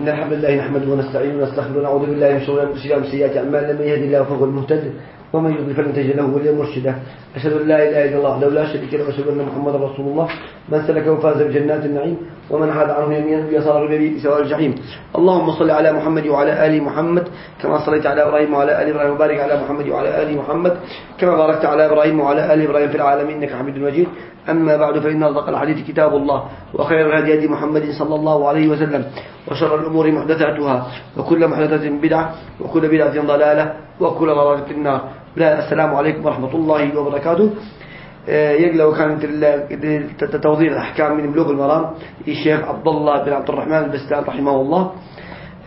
إن الحمد لله نحمده ونستعينه ونستغفره ونعوذ بالله من شرور أنفسنا ومن سيئات أعمالنا. من يهد الله فهو المهتد ومن يضلل فلن تجد له وليا مرشدا. أشهد أن لا إله إلا الله وحده لا شريك له وأشهد أن محمدا رسول الله. من سلكه فاز بجنات النعيم ومن حاد عنه يمينا ويسارا به سواء الجحيم. اللهم صل على محمد وعلى آل محمد كما صليت على إبراهيم وعلى آل إبراهيم وبارك على محمد وعلى آل محمد كما باركت على إبراهيم وعلى آل إبراهيم في العالمين إنك حميد مجيد. أما بعد فإن أصدق الحديث كتاب الله وخير الهدي هدي محمد صلى الله عليه وسلم وشر الأمور محدثاتها وكل محدثة بدعة وكل بدعة ضلالة وكل ضلالة في النار. السلام عليكم ورحمة الله وبركاته. يقلى وكانت توضيح الأحكام من بلوغ المرام الشيخ عبد الله بن عبد الرحمن البستان رحمه الله.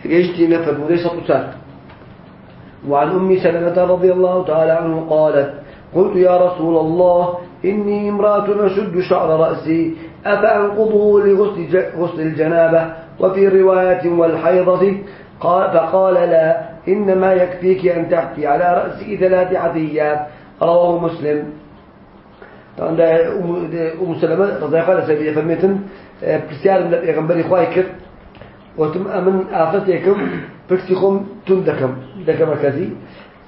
يشتي نفر وليس قتال. وعن أم سلمة رضي الله تعالى عنه قالت قلت يا رسول الله إني امرأة أشد شعر رأسي أفأنقضه لغسل غسل الجنابة وفي رواية والحيضة؟ قال فقال لا إنما يكفيك أن تحكي على رأسك ثلاث حثيات رواه مسلم. طبعا ده أم سلمة رضي الله عنها سبيل فرميتن بسيار من الإغنبري كر وتم أمن آفتكم فكتكم تندكم دكم كذي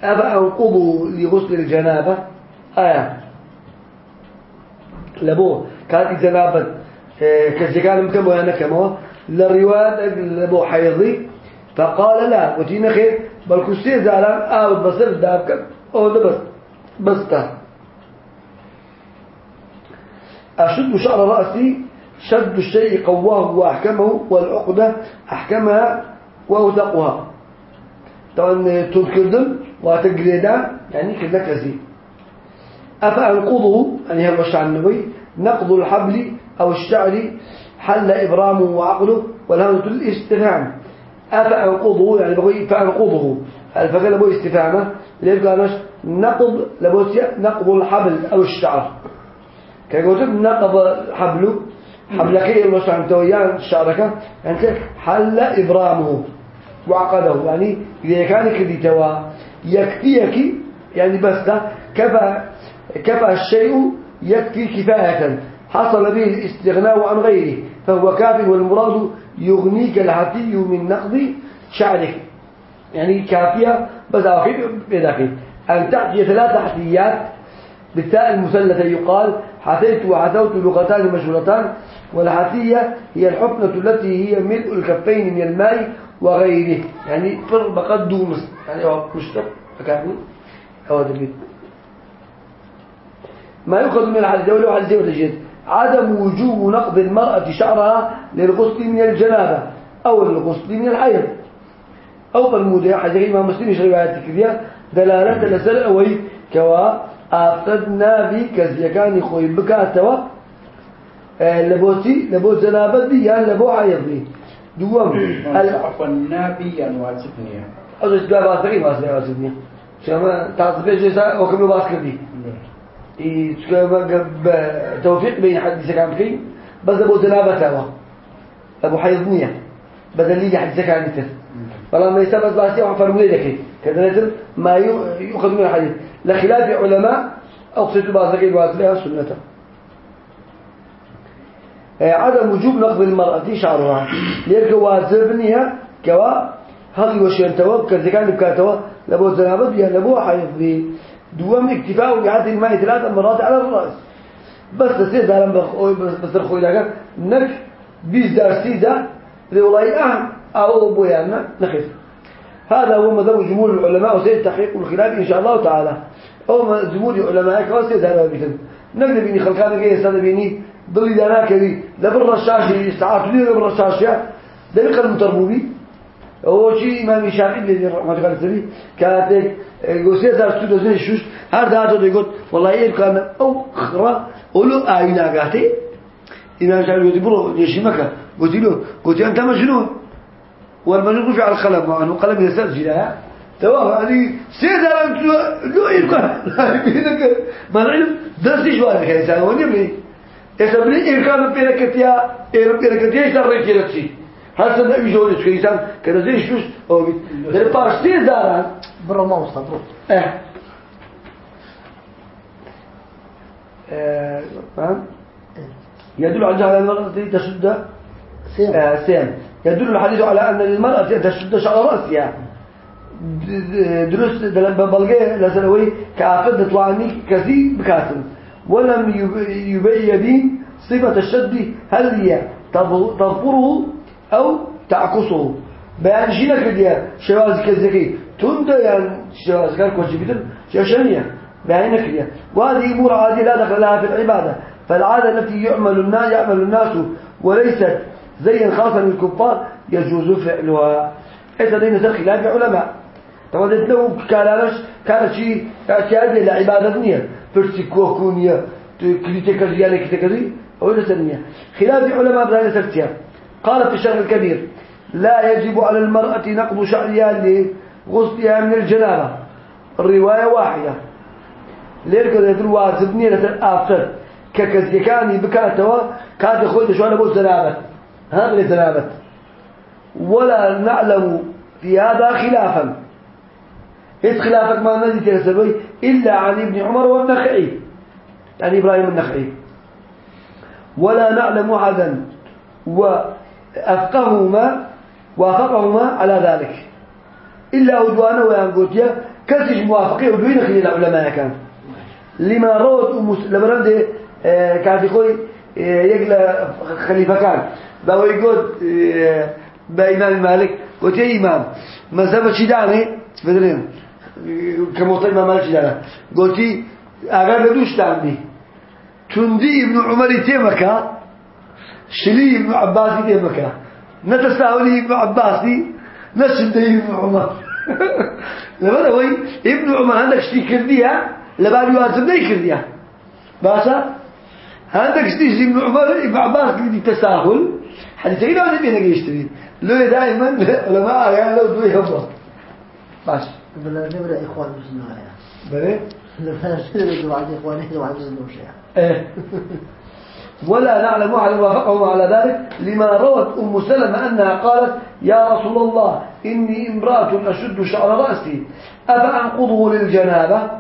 أفأنقضوا لغسل الجنابة آية. لبو كانت جنابة كان مكم وأنا كما للرواية لبو حيضي فقال لا وتينا خير بل كسي زالان آل بصر دابك أو ده بس أشد شعر رأسي شد الشيء قواه وأحكمه والعقدة أحكمها وأوثقها طبعا تذكردن وتقريدا يعني كذا كذي أفأنقضه يعني هذا الشعر النبي نقض الحبل أو الشعر حل إبرامه وعقله والهمزة الاستفهام. أفأنقضه يعني بقول فأنقضه. الفقه لبو استفهامه؟ ليه قالش نقض لبو نقض الحبل أو الشعر. كيقول نقض حبله حبلك يلوش عن تويان شعرك أنت حل إبرامه وعقده. يعني إذا كان كذي توا يكفيك يعني بس ده كفى كفى الشيء يكفي كفاية. حصل به الاستغناء عن غيره فهو كاف والمراد يغنيك الحتي من نقض شعرك. يعني كافية بس أخير بداخل أن تحتي ثلاث حتيات بالتاء المثلثة يقال حتيت وحتوت لغتان مشهورتان والحتية هي الحفنة التي هي ملء الكفين من الماء وغيره. يعني فر بقد دومس يعني هو مشتق أكافي هو دبيت ما يؤخذ من الحديث ولو حديث ولا عدم وجوب نقض المرأة شعرها للغسل من الجنابة أو الغسل من الحيض. أو بالمودة حديث ما مسلم روايات كذا دلالة لسل أوي كوا أفقدنا بكذا كان خوي بكاتوا لبوتي لبو جنابة دي يعني لبو حيض دي دوام عفوا نابيا واجبني أجل جواب أصدقائي ما أصدقائي واجبني شما تعصبه جيسا وكم باس كردي توفيق بين حديث كان فيه بس أبو زنابة توا أبو حيضنية بدليل حديث كان مثل فلا ما يسمى باسي وعن فرمولي لك كذا ما يؤخذ من الحديث لخلاف علماء أقصد باسي الواجبها سنة. عدم وجوب نقض المرأة شعرها. ليك واجبنيها كوا هذي وشين تو كذا كان بكاتوا لبو زنابة بيها لبو حيض دوام اكتفاء بهذه الماء ثلاث مرات على الرأس. بس تصير دارم بخوي بس الخوي لك نك بيز دار سيدا لولاي أهم أو بويانا نخف هذا هو مذهب جمهور العلماء وسيد تحقيق الخلاف إن شاء الله تعالى. أو جمهور العلماء كما سيد هذا بيتم نقدر بيني خلقان كي يستاذ بيني ضل دانا كذي لبر الشاشة استعارت لي لبر الشاشة ده بقى المتربوبي هو شيء إمام الشافعي اللي رحمة الله عليه كانت قوسية صار سود زين شوش. هر ده ده يقول والله إيه كان أو خرا أولو آينا قاتي إمام الشافعي يقول برو ليش مكة. قلت له قلت أنت مجنون. والمجنون رفع القلم عنه قلم يستسجل تمام؟ يعني سيدا أنت لو إيه كان بينك ما العلم؟ درس شوارك يا إنسان وين يبني يسبني إيه كان بينك تيا إيه بينك تيا إيش ترى كذا هل سنة يجولي تكون إنسان كذا زي شوش أو بيت ده بارستي زاران برا ما وصل برا. آه، فاهم يدل على جهل المرأة تشد. سيم. آه، سين يدل الحديث على أن للمرأة تشد شعر رأسها. دلن بلغه لسنوي كافد تواني كثير بكاتن. ولم يبين صفة الشد هل هي تظفره أو تعكسه. بيان جينا كديا شواز كذكي. تند يعني شواز كار كوشي بيتن. شاشانية بيان كديا وهذه أمور عادية لا دخل لها في العبادة. فالعادة التي يعمل الناس يعمل الناس وليست زي خاصة للكفار يجوز فعلها. إذا دين خلاف علماء طبعا لو كان كان شيء كان لعبادة نية فرسي كوكونية كريتيكا زيانة كريتيكا أو لسنية خلاف علماء بهذا سرتيا قال في الشرح الكبير لا يجب على المرأة نقض شعرها لغسلها من الجنابة. الرواية واحدة. ليرك ذات الواجب نية الآفر. ككزيكاني بكاتوا كاد خوي شو أنا بقول زنابت هذا زنابت ولا نعلم في هذا خلافا. إيش خلافك ما نجد تسبي إلا عن ابن عمر والنخعي. يعني إبراهيم النخعي. ولا نعلم أحدا. وأفقهما وافقهما على ذلك. إلا أدوانا ويانقوتيا كسج موافقين ودوين خلال العلماء كان. لما روت لما رمده آه، كانت يقول آه، يقل خليفة كان. بقى يقول آه، بإمام مالك قلت يا إمام مذهب شداني بدلين كموطن إمام مالك شدانه قلت أغار بدوش تعني تندي ابن عمر تيمكا شلي ابن عباسي تيمكا نتساولي ابن عباسي نشندي ابن عمر. لما هو ابن عمر عندك شتي كرديها لبعد يوازم دي كرديها باشا عندك شتي ابن عمر ابن عباس كردي تساهل حديثين هذا بينا يشتري لو دائما علماء يعني لو دوي هم باش. بلا نبرة إخوان وعد مسلمين إيه. ولا نعلم أحد وافقهم على ذلك لما روت أم سلمة أنها قالت يا رسول الله إني امرأة أشد شعر رأسي. أفأنقضه للجنابة؟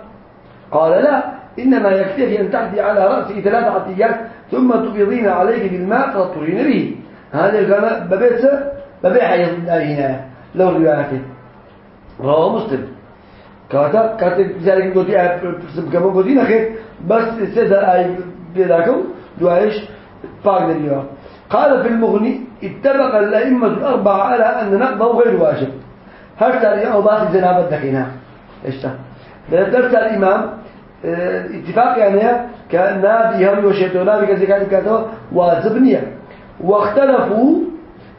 قال لا إنما يكفي أن تحدي على رأسي ثلاث عطيات ثم تبيضين عليه بالماء فتطهرين به. هذا الكلام ببيت ببيع هنا لو روايته رواه مسلم. كاتا كاتب ذلك قلت كما قلت نخير بس سيدا أي بيداكم دعايش باق قال في المغني اتفق الأئمة الأربعة على أن نقضه غير واجب. هرتا الإمام باقي زنابة دخينها إيش ده درت الإمام آه، اتفاق يعني كأن نابي هم وشيطان نابي كذا كان كذا نية. واختلفوا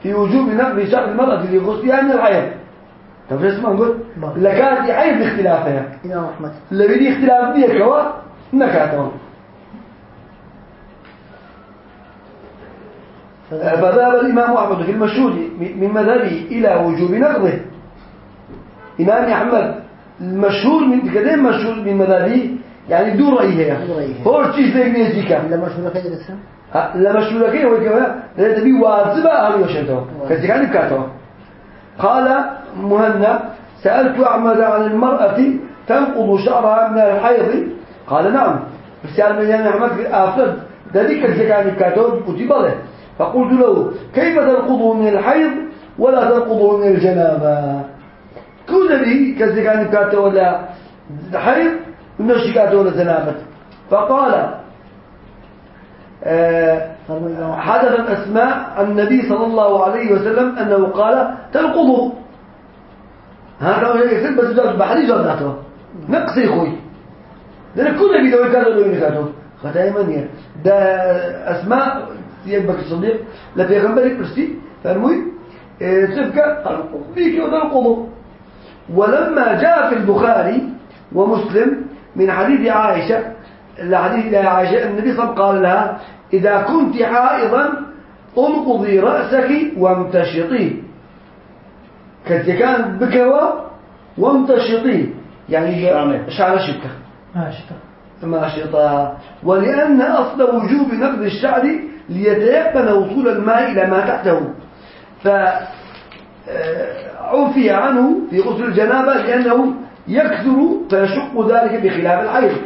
في وجوب نقض شعر المرأة لغسلها من الحيض طب إيش ما نقول؟ لكانت عيب اختلافها إمام أحمد. اللي بدي اختلاف بيه كوا نكاتهم فذهب. الإمام أحمد في المشهور من مذهبه إلى وجوب نقضه. إمام أحمد المشهور من كده مشهور من مذهبه يعني دون رأيه. دون رأيه. هو شيء زي ميزيكا إلا مشهور كده مشهور كده هو كمان ده بي واجبة هل يشهده كذلك بكاته. قال مهنا سألت أحمد عن المرأة تنقض شعرها من الحيض؟ قال نعم. فسأل من يعني أحمد أفرد ذلك الزكاة كاتون كتب له. فقلت له كيف تنقضه من الحيض ولا تنقضه من الجنابة؟ كل به كالزكاة كاتون ولا حيض كاتون ولا جنابة. فقال آه حدثت أسماء النبي صلى الله عليه وسلم أنه قال تنقضه هذا يكتب بس جاب بحري جاب ناتو. نقص يخوي ده كل بيدو كذا لو ينكاتو خداي من ده أسماء يبقى الصديق لا في غنبري برسي فرموي تبقى بيك وتنقضه ولما جاء في البخاري ومسلم من حديث عائشة الحديث عائشة النبي صلى الله عليه وسلم قال لها إذا كنت حائضا انقضي رأسك وامتشطي. كان بكوا وامتشطي. يعني شعر شبكة. ماشطة ماشطة ولأن أصل وجوب نقض الشعر ليتيقن وصول الماء إلى ما تحته. فعفي عنه في غسل الجنابة لأنه يكثر فيشق ذلك بخلاف الحيض.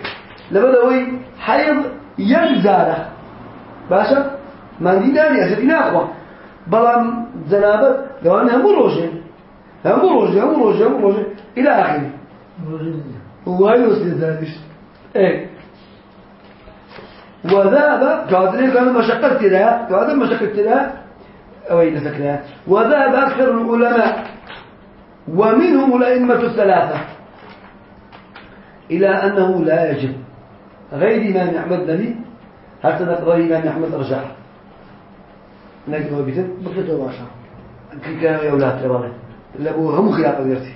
لبدوي حيض يجزاره باشا ما دي داري أسفي ناخوة بلام جنابة دوان هم روجين هم روجين هم روجين هم روجين إلى آخره وهي استدلالش إيه وذهب كادري كان مشقة لها كادر مشقة لها أو يتذكرها وذهب أكثر العلماء ومنهم الأئمة الثلاثة. إلى أنه لا يجب. غير إمام أحمد نبي حتى نقرأ إمام أحمد رجح نقرأ بيتن بكتو باشا كان يا أولاد ترى لابو هم خلاف غيرتي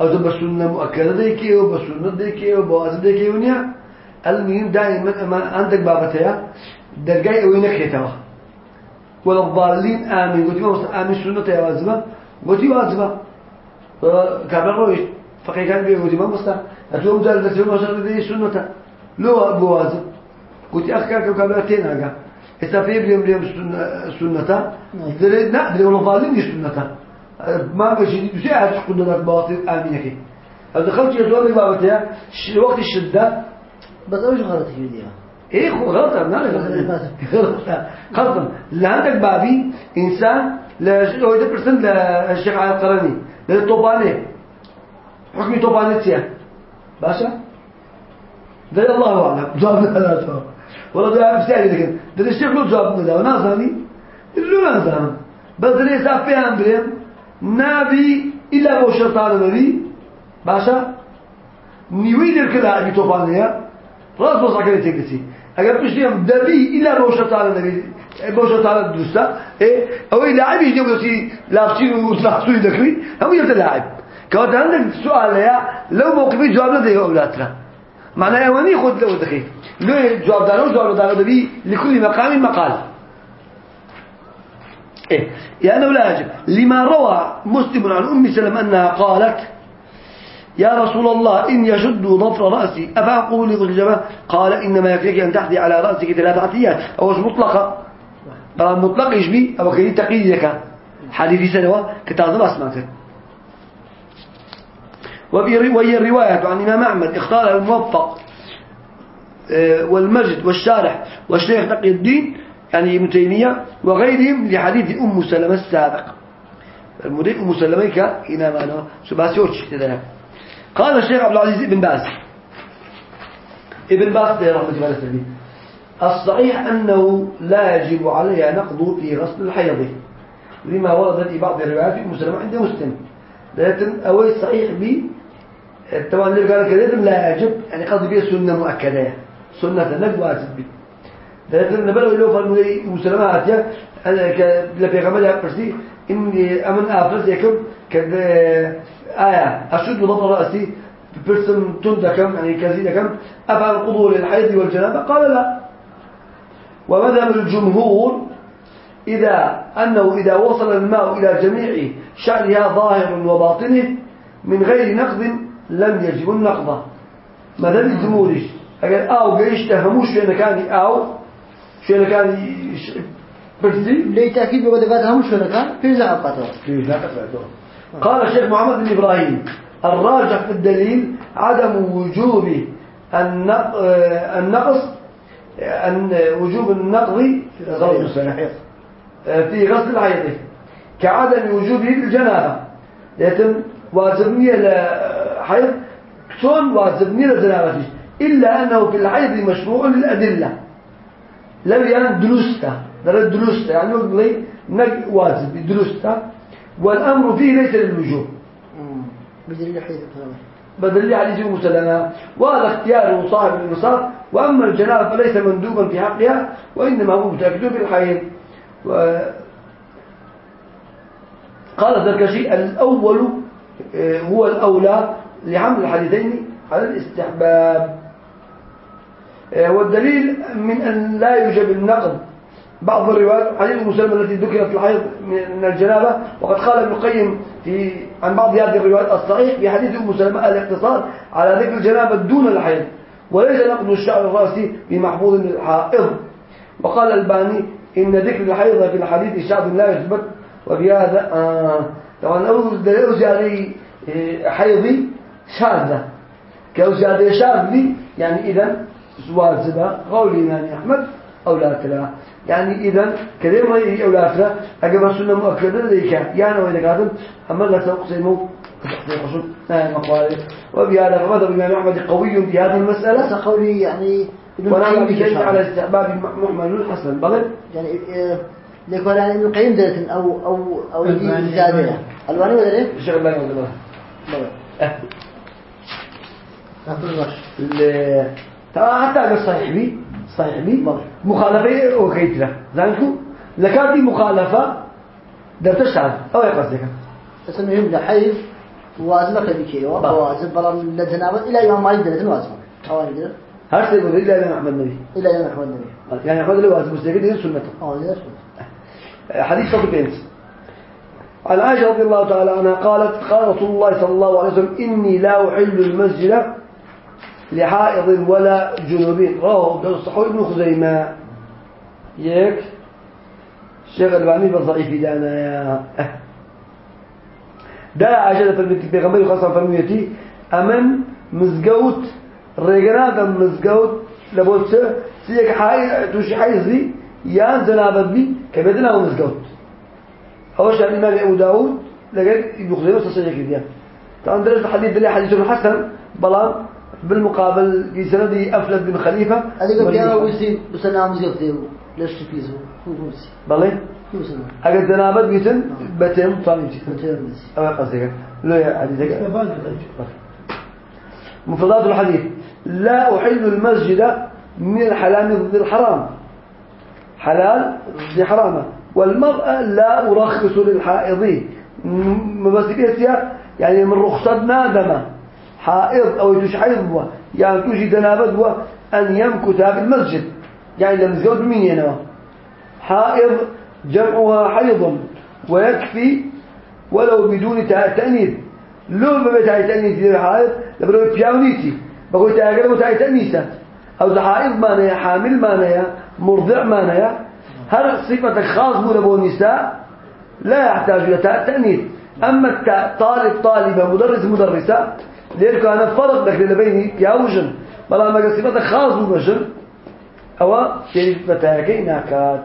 أو تبى السنة مؤكدة ديكي وبسنة ديكي وبواز ديكي ونيا المهم دائما أما عندك بابتها درجاي وينك هتوا ولا الضالين آمين. قلت ما آمين سنة يا واجبة قلت واجبة كابل رويش فقي كان بيه قلت ما مستا أتوم جال بس ما شاء الله سنة. لو أبو واجب قلت أخكاك وكابلتين أجا استفيد بيوم بيوم سنة سنة دري لا دري ولا ضالين سنة. ما بشي بشي عاد تقول لك باطل آمين كي دخلت يزور بابتها وقت الشدة. بس أوش غلط ديها إيه خو غلط أنا غلط. غلط. اللي عندك بابي إنسان لا هو ده برسن للشيخ علي القرني للطوباني حكم طوباني تيا. باشا؟ ده الله أعلم. جواب لا. والله ده بسالي لكن ده الشيخ له جواب ده ونازني له نازن بس ده سافي امبريم نبي إلا هو شيطان نبي. باشا؟ نيويدر كده ابي طوبانيه راس بوز اگر تکسی اگر پشتیم دبی إلا روشة تعالى نبی. روشة تعالى دوستا. إيه أو لاعب يجي يقولي لاعبين وتلاحظوا ذكري هم يبدا لاعب كان عندك سؤال يا لو موقفي جواب لا ده اولادنا معناه يواني خد له دقيق لو جواب دارو جواب دارو دبي لكل مقام مقال. إيه يعني لا يجب. لما روى مسلم عن أم سلم أنها قالت يا رسول الله إن يشد ضفر رأسي أفأقول للجماعة قال إنما يكفيك أن تحذي على رأسك ثلاثة عطيات أو مطلقة مطلق. يشبي أو كريم تقييدك. حديث سنوة كتاب أسمعك وهي الرواية عن إمام أحمد اختار الموفق والمجد والشارح والشيخ تقي الدين يعني ابن تيمية وغيرهم لحديث أم سلمة السابق. المدير أم سلمة كإنما أنا سباسيوتش تدرك قال الشيخ عبد العزيز بن باز. ابن باز رحمة الله عليه. الصحيح أنه لا يجب عليها نقض في غسل الحيض. لما ورد في بعض الروايات في مسلم عند مسلم. لكن أول صحيح بي طبعا اللي قال كذا لا يجب يعني قصدي بيه سنة مؤكدة. سنة نجوى واجب بي لكن نبلغ له فالمولي مسلمة عاتية لبي غمالها برسي إني أمن آفرس يكم كذا آية. أشد بطل رأسي. برسم تندكم يعني كزيدكم. أفعل القضوة للحيض والجنابة؟ قال لا. ومذهب الجمهور إذا أنه إذا وصل الماء إلى جميع شعرها ظاهر وباطنه من غير نقض لم يجب النقض مذهب الجمهور أقول أو قيش تهموش في مكان أو في مكان برسي؟ ليه تأكيد بقدر هم شو كان؟ في زعقته في قال الشيخ محمد بن إبراهيم الراجح في الدليل عدم وجوب آه، النقص أن وجوب النقض في غسل الحيض. كعدم وجوبه للجنابة يتم واجبني الحيض شون واجبني للجنابة إلا أنه في الحيض مشروع للأدلة. لم يعني دروسته درجة دروسته يعني يقول لي نج واجب دروسته والأمر فيه ليس للوجوب. بدل الحيض كلامه بدل عليه مسلمة وهذا اختيار صاحب الانصاف وأما الجنابة فليس مندوبا في حقها وإنما هو متأكد بالحيض و... قال الزركشي الأول آه، هو الأولى لحمل الحديثين على الاستحباب آه، والدليل من أن لا يوجب النقض بعض الروايات حديث مسلم التي ذكرت الحيض من الجنابة وقد قال ابن القيم في عن بعض هذه الروايات الصحيح في حديث أم سلمة الاقتصار على ذكر الجنابة دون الحيض وليس نقض الشعر الرأسي بمحفوظ للحائض وقال الباني إن ذكر الحيض في الحديث شعب لا يثبت وفي هذا آه طبعا عليه آه، حيضي شاذة كأوزي عليه شاذ لي يعني إذا واجبة قول الإمام أحمد أو لا تلا يعني إذا كلمة هي أولادها أجب السنة مؤكدة ليك يعني وإذا قادم أما لا تقسموا تقسم مقالة وبهذا فمذهب الإمام أحمد قوي في هذه ليس المسألة قولي يعني ونعم بشيء بشرح. على استحباب محمل الحسن بغل؟ يعني ليكون يعني ابن القيم دلت أو أو أو. زيادة الواني ولا ليه؟ شغل الله يوزن الله حتى أقل صحيح بي صحيح بي بلى مخالفة وكيت له زانكو لكاتي مخالفة درتش تعرف أو يقصدك بس إنه يبدأ حيف وازمك بكي بلى. وازم برا للجنابة إلى يوم ما يدرت وازمك أواني دلت هل سيقول إلا إلا محمد النبي إلى يوم أحمد النبي يعني أحمد اللي واسم مستيقظ دين سنته أه ليش حديث صفر بينس عن عائشة رضي الله تعالى عنها قالت قال رسول الله صلى الله عليه وسلم إني لا أحل المسجد لحائض ولا جنوب رواه ابن الصحوي ابن خزيمة. يك؟ الشيخ الباني بالضعيف دانا يا دا عائشة فرميتي بيغمبري خاصة فرميتي أمن مزقوت ريقنا مزقوت لبوت سيك حائض توشي حيزي يا زنابت بي كبدنا ومزقوت. أول شيء الإمام أبو داود. لقيت ابن خزيمة تصحيح كذا طبعا درجة الحديث دليل حديث ابن حسن. بلان بالمقابل في سندي أفلت بن خليفة هذه قلت يا ويسي بس أنا عم زيغتي ليش تفيزه هو موسي بلي؟ أجد زنابت بيتن؟ بتم طالب موسي أو قصدك لو يا حديثك مفردات الحديث. لا أحل المسجد من الحلال ضد الحرام. حلال ضد حرامة. والمرأة لا أرخص للحائض. مبسكيتها يعني من رخصة نادمة حائض أو يتوش حيض يعني توشي دنابد أن يمكث في المسجد. يعني لم يزود من ينوى. حائض جمعها حيض ويكفي ولو بدون تأنيث. لو ببيت تاء تأنيث دي حائض لبرو بياونيتي بقول قلب تاء تأنيثة أو حائض مانيا حامل مانيا مرضع مانيا هل صفة خاص بو النساء؟ لا يحتاج إلى تأنيث. أما التاء طالب طالبة مدرس مدرسة لذلك أنا فرق لك بين ياوجن بلا ما صفة خاص بو بجن أو كيف بتاعك ناكات.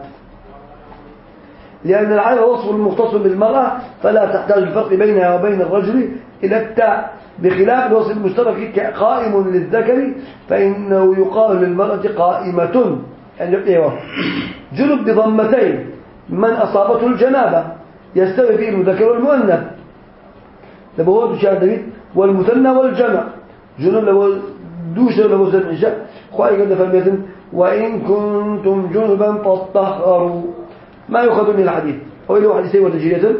لأن العين وصف المختص بالمرأة فلا تحتاج الفرق بينها وبين الرجل إلى التاء. بخلاف الوصف المشترك قائم للذكر فإنه يقال للمرأة قائمة. يعني إيوه. جنب بضمتين. من أصابته الجنابة يستوي فيه المذكر والمؤنث. لبهو تشاهد والمثنى والجمع. جنب لبهو دوشة لبهو سبع خواهي قد فالميتم وإن كنتم جنبا فاطهروا ما يؤخذ من الحديث هو له حديثين وتجرية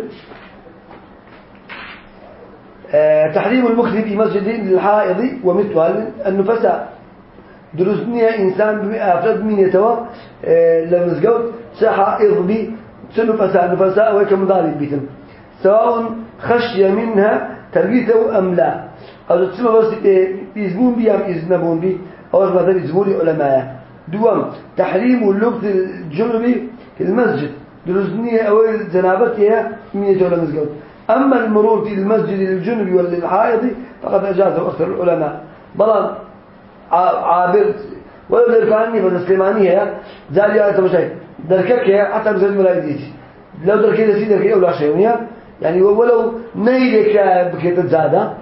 آه تحريم المكث في مسجد للحائض ومثلها النفساء دروسني إنسان أفرد من يتوى آه لمزقوت سحائض بي سنفساء نفساء ويكم ضارب بيتم سواء خشي منها تربيته أم لا. أو تسمى بس يزبون بي أم يزنبون بي أو مثلا يزبون علماء. دوام تحريم اللبث الجنبي في المسجد. دروسنية أول جنابتها من يتولى المسجد أما المرور في المسجد للجنب وللحائض فقد أجازه أكثر العلماء بلان عابر ولو دركاني فالسليمانية زال يا تمشي دركك حتى بزاد ملايديتي لو دركي دسي دركي أولا شيء يعني ولو نيلك بكيت زادة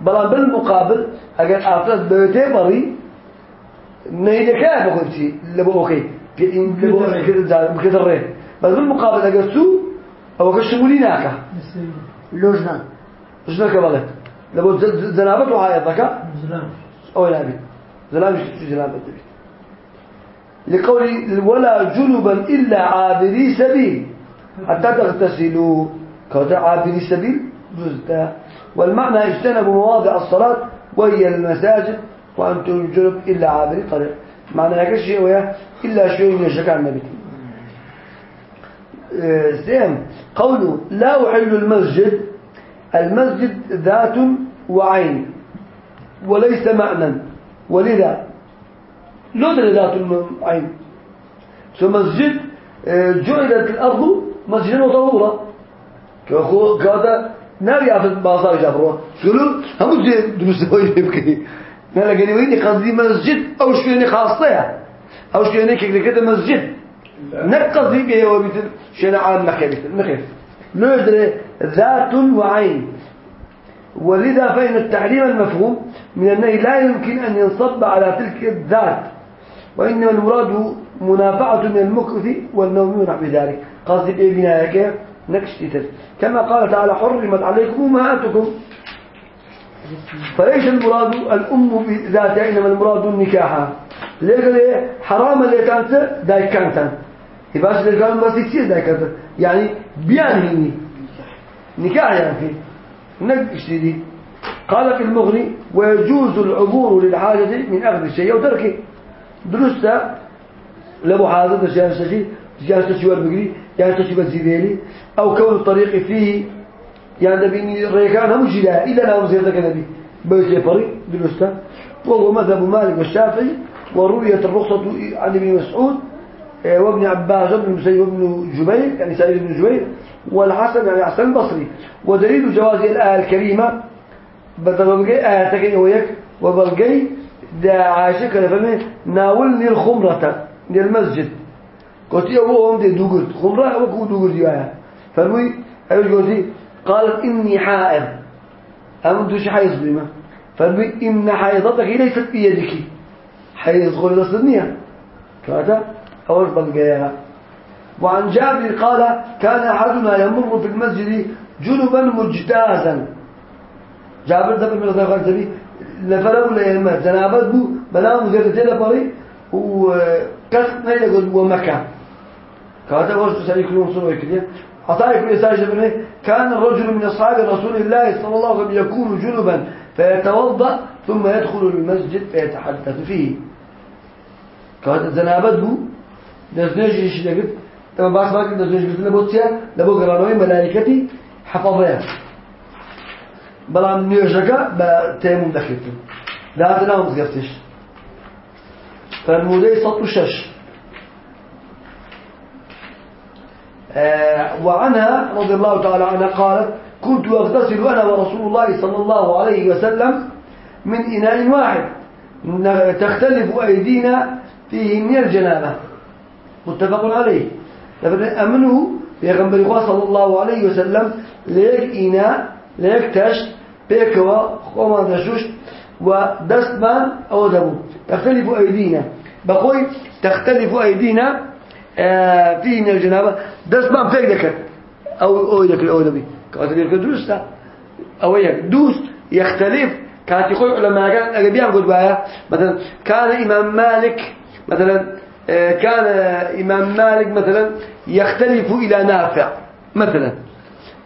بلان بالمقابل أجل أفراد بيتي بري نيلك بقولتي لبو أوكي لبو كده زادة بكيت الريه بس بالمقابل أجل سو أو كشمولي ناكا. لوجنان شنو كبلت لبو زنابت وحايضك زلام أو لا بي زلام زلام بدبي لقول ولا جنبا إلا عابري سبيل. حتى تغتسلوا. كوتا عابري سبيل جزتا والمعنى اجتنبوا مواضع الصلاة وهي المساجد وأنتم جنب إلا عابري طريق. معنى هيك الشيء ويا إلا شيء يشك عن النبي. زين. قوله لا أحل المسجد المسجد ذات وعين وليس معنى. ولذا؟ لدر ذات عين فمسجد جعلت الأرض مسجدا وطهورا كهذا نبي عفت بازار جابروه قالوا هم دروس هوي يبكي نلا قالوا وين قصدي مسجد أو شو يعني خاصة أو شو يعني كذا كذا مسجد نقضي به وبيتر شيء عام مخيف مخيف نقدر ذات وعين ولذا فإن التحريم المفهوم من النهي لا يمكن أن ينصب على تلك الذات وإنما المراد منافعة من المكث والنوم ونحو ذلك قصدي بإيه بنايك نكش كما قال تعالى حرمت عليكم أمهاتكم. فليس المراد الأم بذاتها إنما المراد النكاح. ليه؟ حرام اللي كانت؟ داي كانت. يبقى اللي كان بس يصير داي كانت. يعني بيان نكاح يعني نقش دي قال في المغني ويجوز العبور للحاجة من أخذ الشيء أو تركه درست لو حاضر جالس جالس شيء بقري جالس شيء بزيديني أو كون الطريق فيه يعني بيني ريكان هم جلا إلا لا زيادة كنبي بيت فري درست وهو مذهب مالك والشافعي ورؤية الرخصة عن ابن مسعود آه، وابن عباس وابن المسيب وابن جبير يعني سعيد بن جبير والحسن يعني حسن البصري. ودليل جواز الآية الكريمة بدل بقي آية تكين ويك وبلقي دا عائشة كان فهمي ناولني الخمرة للمسجد قلت يا أبو أم دي دوغر خمرة وكو دوغر دي آية فالمي أيوة قلت قالت إني حائض. أم دوش حيض بما فالمي إن حيضتك ليست بيدك. حيض قول لصدنية كذا أول بلقيها وعن جابر قال كان أحدنا يمر في المسجد جنبا مجتازا. جابر ده من الغزاة قال لفرق ولا يهمت جنابت بو بنام زيادة لبري وكسر نيل ومكة. كهذا ورد سألي كلهم صنوا كده عطاء كل ساجد منه كان الرجل من أصحاب رسول الله صلى الله عليه وسلم يكون جنبا فيتوضأ ثم يدخل المسجد فيتحدث فيه. كهذا جنابت بو. دزنيش إيش لقيت تما باش باقي دزنيش قلت لبوتيا لبو قرانوي ملائكتي حفظها بەڵام نوێژەکە بە تێمون دەکردن داهاتە ناو مزگەفتش فەرمودەی سەد و شەش وعنها رضي الله تعالى عنها قالت كنت أغتسل أنا ورسول الله صلى الله عليه وسلم من إناء واحد. تختلف أيدينا فيه من الجنابة. متفق عليه. أمنه بيغنبري صلى الله عليه وسلم ليك إناء ليك تشت بيكوا خوما دشوش ودستمان أو دبو تختلف أيدينا. بقول تختلف أيدينا آه فيه من الجنابة دستمان فيك ذكر أو أو ذكر أو دبي كاتب يركض درسته أو يك دوس يختلف. كانت يقول علماء كان أجابيان قد بايا مثلا كان إمام مالك مثلا آه كان إمام مالك مثلا يختلف إلى نافع. مثلا.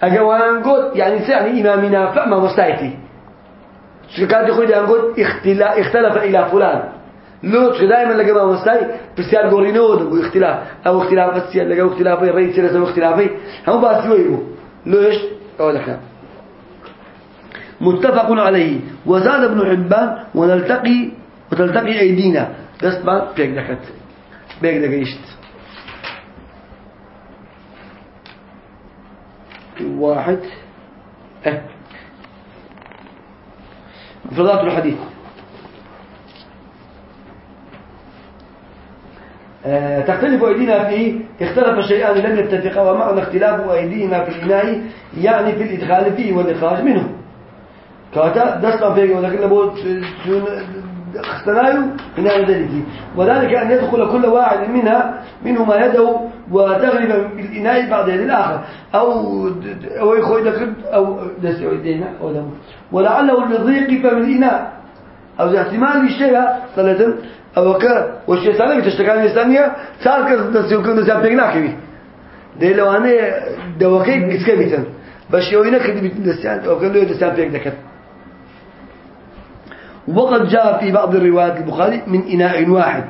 أجوان قد يعني يعني إمامنا فما مستعتي. شو كان يقول يعني قد اختلف إلى فلان. لو دائما لقى ما مستعي بس يعني قولينو اختلاف يعني لقى اختلافي رئيس سيرة أو اختلافي هم يويبو ليش؟ أقول لك متفق عليه. وزاد ابن حبان ونلتقي وتلتقي أيدينا. بس ما بيك دكت. بيك دكيشت واحد. آه مفردات الحديث آه تختلف أيدينا فيه اختلف الشيئان لم يتفقا ومعنى اختلاف أيدينا في الإناء يعني في الإدخال فيه والإخراج منه. كاتا دسنا فيه ولكن لابد اختلايو من هذا ذلك وذلك أن يدخل كل واحد منها منهما يده وتغلب بالإناء بعد يد الآخر. أو أو يخوي أو دس يدينا أو ولعله للضيق فمن الإناء. أو احتمال الشيء صلاة كذا دس يمكن دس يبتغنا كذي ده لو أنا دوكي كسكبيتن بس يوينا كذي دس أو كله دس يبتغنا وقد جاء في بعض الروايات البخاري من إناء واحد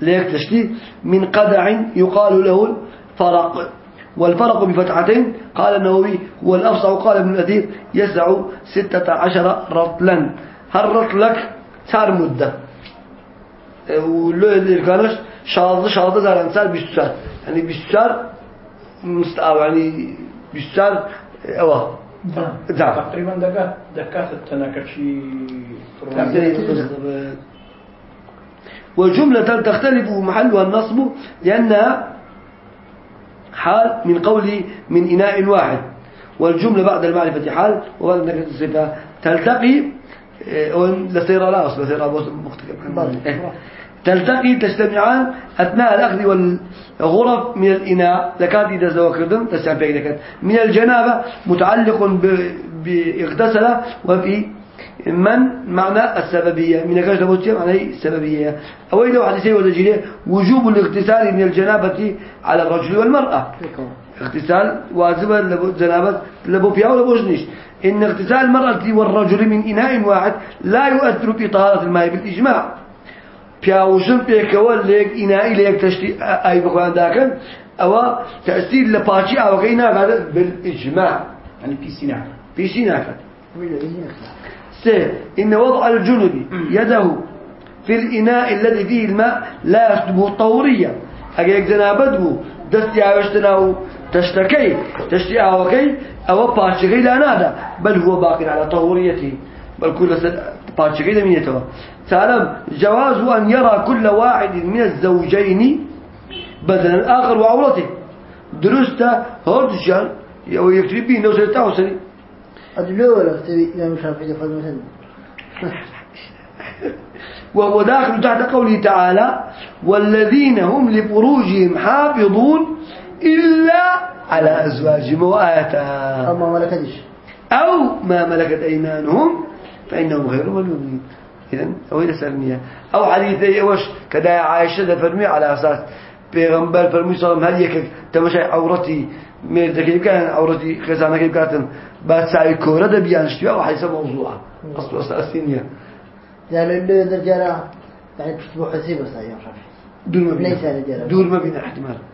ليك تشتي من قدع يقال له الفرق والفرق بفتحتين قال النووي هو قال ابن الأثير يسع ستة عشر رطلا هل رطلك صار مدة شاذ شاذ يعني مستعب يعني أوه تقريبا دقات التناكشي وجملة تختلف محلها النصب لأنها حال من قوله من إناء واحد والجملة بعد المعرفة حال وبعد النكرة الصفة تلتقي إيه، لسيرة لا أصل لسيرة بوس مختلف إيه. تلتقي تجتمعان أثناء الأخذ والغرف من الإناء لكانت إذا زوكردن تستعمل من الجنابة متعلق باغتسل وفي من؟ معنى السببية. من كاش لبوتيا معنى السببية. أو إذا واحد يسوي وزجيله وجوب الاغتسال من الجنابة على الرجل والمرأة. اغتسال واجب لبو جنابة لبو فيها ولا جنيش. إن اغتسال المرأة والرجل من إناء واحد لا يؤثر في طهارة الماء بالإجماع. پیاوژن پێکەوە لێک ئینایی لە یەک تەشتی ئای بخۆیان داکەن ئەوە تەسیر لە پاچی ئاوەکەی ناکاتە بالإجماع. يعني پیسی ناکات پیسی ناکات سه إن وضع الجنب يده في الإناء الذي فيه الماء لا يكتبه طوريا. أجا يجنابت بو دستي عاوشتنا تشتكي تشتي عاوكي أو باشغي لا نادا بل هو باق على طهوريته بل كل باشغي لميته تعلم جواز أن يرى كل واحد من الزوجين بدن الآخر وعورته درست هرجان أو يكتب به نوسة تعوسني أدلو ولا اختبي إمام الشافعي فضل وهو داخل تحت قوله تعالى والذين هم لفروجهم حافظون إلا على أزواجهم وآياتها أما ملكتش أو ما ملكت أيمانهم فإنهم غير ملومين إذن أو إلى سلمية أو حديثي أوش كدا عائشة فرمي على أساس بيغمبر فرمي صلى الله عليه وسلم هل يكك تمشي عورتي ميردك كان عورتي خزانك كاتن بعد ساعي كورة ده بيانشتوا أو حيث موضوعا أصل أساسينية يعني اللي درجة يعني تشبه حسيب بس أيام شافعي دور ما ليس بينا. دور ما بينا احتمال بين-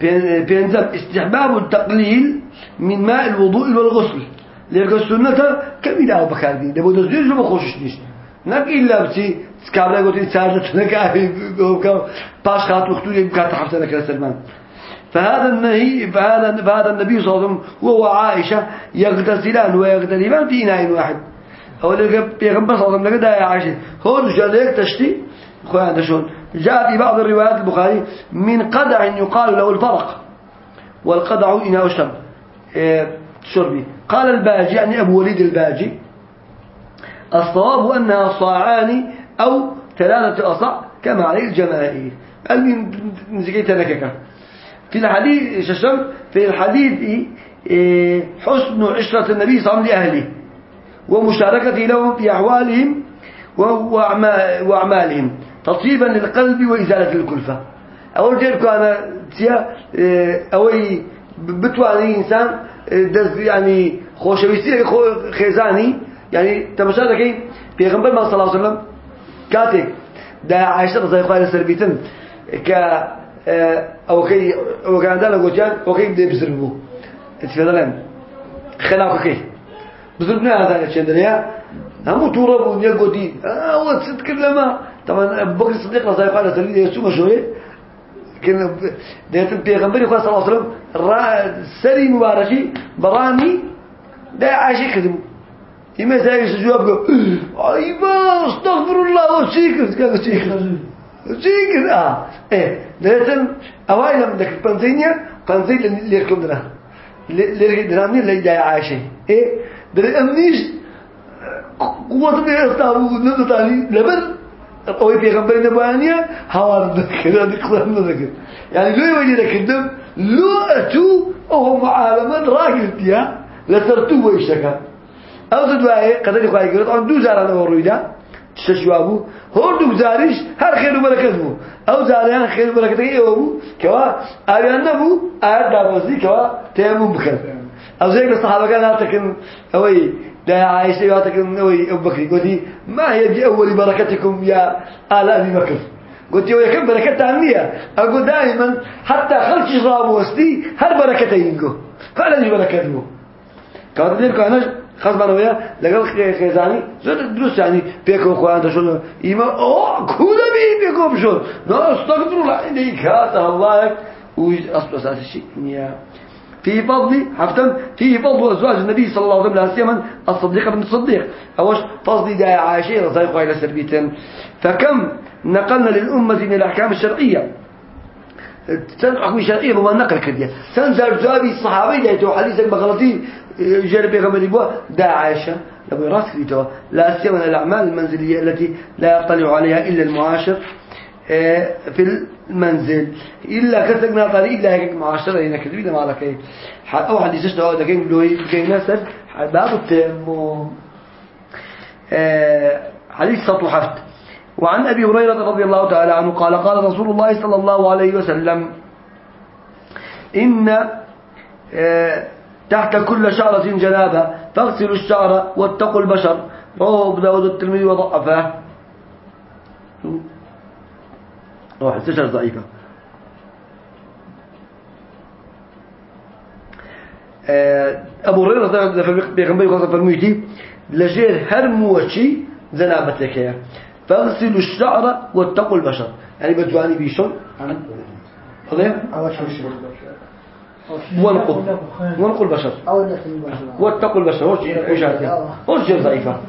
بينزل استحباب التقليل من ماء الوضوء والغسل. لأن السنة كم إلى أو بكاردين ده بدو زيج ما خوشش نيش. نك إلا بتي سكابلا قلت ساعدت نك باش خاط وقتو يبقى تحفظ لك سلمان فهذا النهي فهذا فهذا النبي صلى الله عليه وسلم هو وعائشة يغتسلان ويغتنمان في إناء واحد. أو لقى بيغمبر صلى الله عليه وسلم لقى يا عائشة. هو رجال لك تشتي. خوان ده شلون؟ جاء في بعض الروايات البخاري من قدع يقال له الفرق والقدع إناء الشرب إيه، شربي قال الباجي يعني أبو وليد الباجي الصواب أنها صاعان أو ثلاثة أصع كما عليه الجماهير. قال من نزكيت نككا في الحديث ششم في الحديث إيه، حسن عشرة النبي صلى الله عليه وسلم لأهله ومشاركته لهم في أحوالهم وأعما- وأعمالهم. تطيبا للقلب وإزالة الكلفة. أول جيركو أنا تيا إيه، أوي بتواني إنسان إيه، دز يعني خوشويستي خو- خيزاني. يعني تمشى لكي بيغمبر ما صلى الله عليه وسلم كاتك دا عائشة رضي الله عنها سربيتن ك آه، أو كي أو كان ده لقوتيان أو كي بدي بزربو تفضلن خلاك كي بزربنا هذا الشيء هم توربون يقودي آه هو تتكلم طبعا أبو بكر الصديق رضي الله عنه سربيت يسوع شوية كان ده البيغمبر صلى الله عليه وسلم سري مباركي براني ده عايش كذبوا إما سايس جواب قال أيوة استغفر الله وسيكر كذا سيكر سيكر آه. إيه لازم أوائل من ذاك البنزينيا بنزين اللي يركب لنا اللي درامي اللي جاي عايشة إيه ده أمنيش قوت ئێستا نەدەتانی لەبەر ئەوەی پێغمبەر نەبانە هاوار دەکردی قڵان نەدەکرد یعنی لۆی وەلی دەکردم لۆ ئەتوو ئەوە معالەمەن ڕاگرتیە لەسەر توو بۆ ئیشەکە ئەو دوایە قەدەری خی گرت ئەم دوو جارانەوە ڕوویدا شەشوا بوو. هەردوو جاریش هەر خێر و بەرەکەت بوو. ئەو جاریان خێر و بەرەکەتەکە ئێوە بوو کەوا ئاویان نەبوو ئاەت دابۆزی کەوا تێمون بکەن. ئەو زێک لە سەحابەکان هاتەکەن ئەوەی دا عائشة لا تكن أوي أبو بكر. قلتي ما هي دي أول بركتكم يا آل أبي بكر؟ قلت يا كم بركة تامية أقول دائما حتى خلق شراب وستي هر بركته ينقو؟ فعلا دي بركته كانت دير كانش خاص أنا وياه لقال خيزاني زود دروس يعني. بيكو خوان تشون إما أوه كودا بي بيكو بشون. لا أستغفر الله. عندي كاتا الله وأصل أساس الشيء. يا في فضل حفتم في فضل أزواج النبي صلى الله عليه وسلم لا سيما الصديق بن الصديق. أوش؟ فضل دا عائشة رضي الله عنها فكم نقلنا للأمة من الأحكام الشرعية. تن حكم شرعي بما نقل كرديا تن زار جوابي الصحابي جايتو حديثك بغلطي جرب يغمر يبوا دا عائشة لابو راس كريتو لا سيما الأعمال المنزلية التي لا يطلع عليها إلا المعاشر آه، في المنزل. إلا كتبنا طريق إلا هيك معاشرة هنا كذبين ما لك. أو حديث اشتهى ده كان لوي كان نسر باب التيمم. آه، حديث سطو وعن أبي هريرة رضي الله تعالى عنه قال قال رسول الله صلى الله عليه وسلم إن آه، تحت كل شعرة جنابة فاغسلوا الشعر واتقوا البشر. رواه أبو داود الترمذي وضعفه. روح استشهر ضعيفة. آه، أبو هريرة بيغنبري خاصة فرميتي لجير هر موشي زنابتك يا فاغسلوا الشعر واتقوا البشر. يعني بجواني بيشون هذا ونقوا ونقوا البشر. واتقوا البشر. هو شيء ضعيفة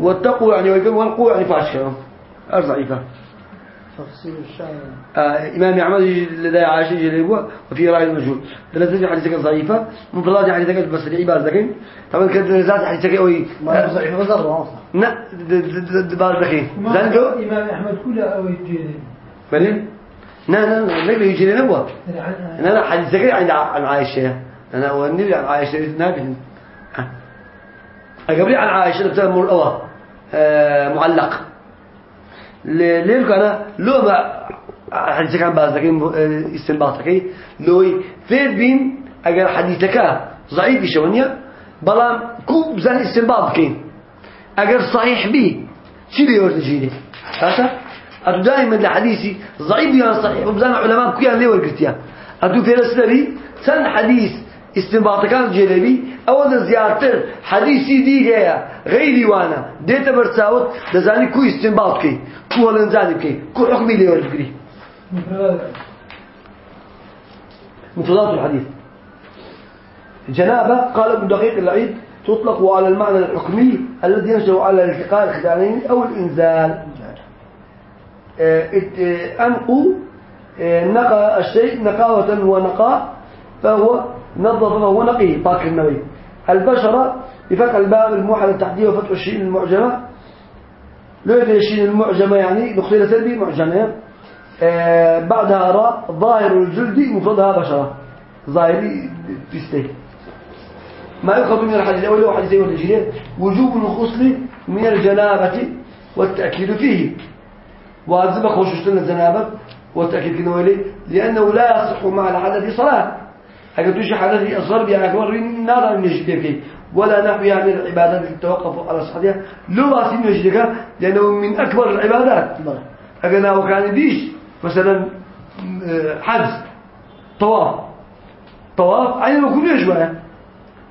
واتقوا يعني ونقوا يعني فاش آه إمام أحمد لدى عاشر جريبه وفي رأي المجهول دلزج حديثك ضعيفة من ضلال حديثك البصري عباد ذكين طبعا كانت دلزات حديثك أوي. ما ضعيف بزر لا دبار ذكين زنجو إمام أحمد كله أو يجيري بلين لا لا لا نقل يجيري نبوة لا لا. حديثك عند عن عائشة. أنا والنبي عن عائشة ناقل قبل عن عائشة بتاع مر آه معلق. ليه؟ كان لو ما حديث كان بعض لكن استنباطك. لو في بين أجر حديثك ضعيف شونيا بلام كوب زن استنباط كين أجر صحيح بي. شو بيورد جيني هذا؟ أدو دائما الحديثي ضعيف يا صحيح وبزن علماء كيان ليه ورقتيا؟ أدو في رسلي سن حديث استنباطكان جلبي أول زيارتر حديثي دي جاية غيري وأنا ديتا برساوت دزاني كو استنباط كي كو هلنزاني كي كو حكمي لي ورقري مفردات الحديث. جنابة قال ابن دقيق العيد تطلق على المعنى الحكمي الذي ينشأ على التقاء الخدانين أو الإنزال. أنقوا نقى الشيء نقاوة ونقاء فهو نظف فهو نقي النووي البشرة بفتح الباب الموحدة التحدية وفتح الشين المعجمة. لو الشين المعجمة يعني نقطة سلبي معجمة. آه بعدها راء ظاهر الجلد مفردها بشرة. ظاهري تستيك ما يؤخذ من الحديث الأول وحديث والتجريد وجوب الغسل من الجنابة والتأكيد فيه. واجب خوششتنا الجنابة والتأكيد كنوالي لأنه لا يصح مع الحدث صلاة. أجل توشي حدث أصغر بها أكبر نارا من يجدك ولا نحو يعني العبادات التي توقف على صحتها لو واسم يجدك لأنه من أكبر العبادات أجل وكان ديش مثلا حج طواف. طواف عين وكل يجبه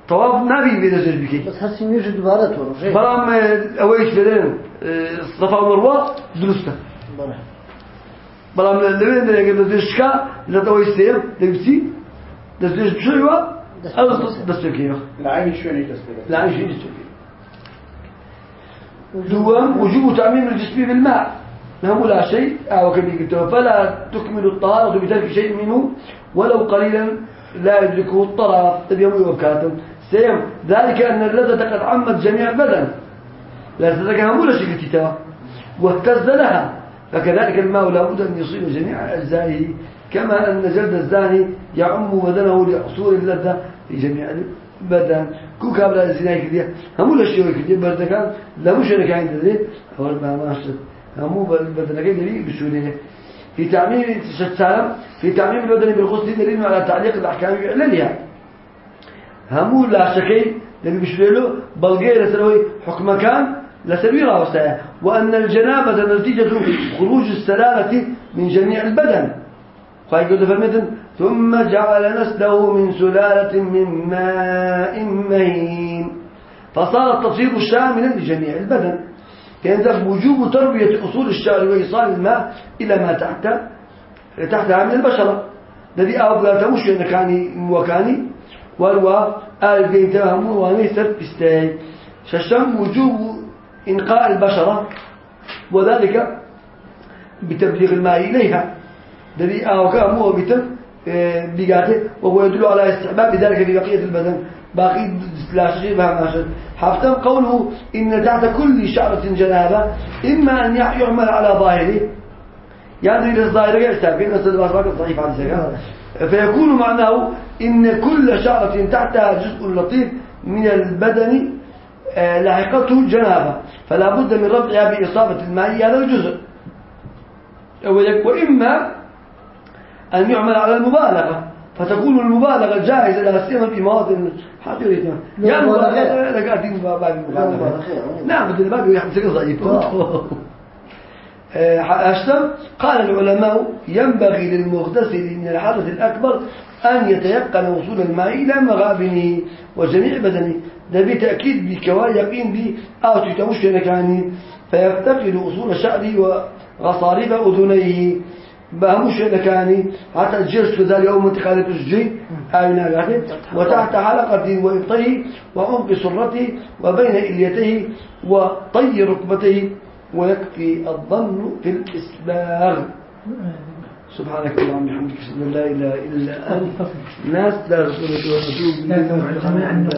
طواف نبي بين زوج بس هسي يوجد دوباره تو بلام أويش بدين صفا ومروة درسته. بلام لبين ده يجب دشكا لا تويش سيم دبسي دستش بشوية أو دستكيه العين شوية تسبيل لا عين شيء دستكيه دوام وجوب تعميم الجسم بالماء. نعم لا شيء أو كم يقول فلا تكمل الطهارة بترك شيء منه ولو قليلا لا يدركه الطرف. تبي يوم وكاتم سيم ذلك أن اللذة قد عمت جميع البدن. لا تتكلم ولا شيء كتيتا واهتز لها. فكذلك الماء لابد أن يصيب جميع أجزائه. كما أن جلد الزاني يعم بدنه لحصول اللذة في جميع البدن. كو كابلا الزناي كديه همو الأشياء كديه بردكان لا مشارك عند ذي أول ما ماشت همو بدنكين دليل بسهولة في تعميم السلام في تعميم البدن بالغسل دليل على تعليق الأحكام عليها همو لا شكي دليل بسهولة بلغير سروي حكم كان لسبيل وسائل وأن الجنابة نتيجة خروج السلامة من جميع البدن. فيقول فرمتن ثم جعل نسله من سلالة من ماء مهين. فصار التفصيل شاملا لجميع البدن. كان وجوب تربية أصول الشعر وإيصال الماء إلى ما تحت تحتها من البشرة. الذي أبغى تمش كاني وكاني والوا آل بيتهم ونيسر بستاي. ششم وجوب إنقاء البشرة وذلك بتبليغ الماء إليها. دبي أو كأمو بيتم بيجاته وهو يدل على استحباب ذلك في بقية البدن. باقي لا شيء بها ماشي حفتم قوله إن تحت كل شعرة جنابة إما أن يعمل على ظاهره. يعني للظاهر يستاكن أسد الأسباب الضعيف عن ذلك فيكون معناه إن كل شعرة تحتها جزء لطيف من البدن آه، لاحقته جنابة. فلا بد من ربطها بإصابة الماء هذا الجزء وإما أن يعمل على المبالغة. فتكون المبالغة جائزة لا سيما في مواطن حقيقة يعني مبالغة قاعدين باب المبالغة نعم بدل باب يحمسك ضعيف. أشتم قال العلماء ينبغي للمغتسل من الحدث الأكبر أن يتيقن وصول الماء إلى مغابنه وجميع بدنه. ده بتأكيد بكوا يقين بي أو تتمش نكاني فيفتقد أصول شعره وغصارب أذنيه. بهمش لكاني حتى جرس ذلك يوم انتقالة الجي آينا وتحت حلقة وإبطيه وعمق سرته وبين إليته وطي ركبته ويكفي الظن في الإسباغ سبحانك اللهم وبحمدك أشهد أن لا إله إلا أنت. ناس لا رسول الله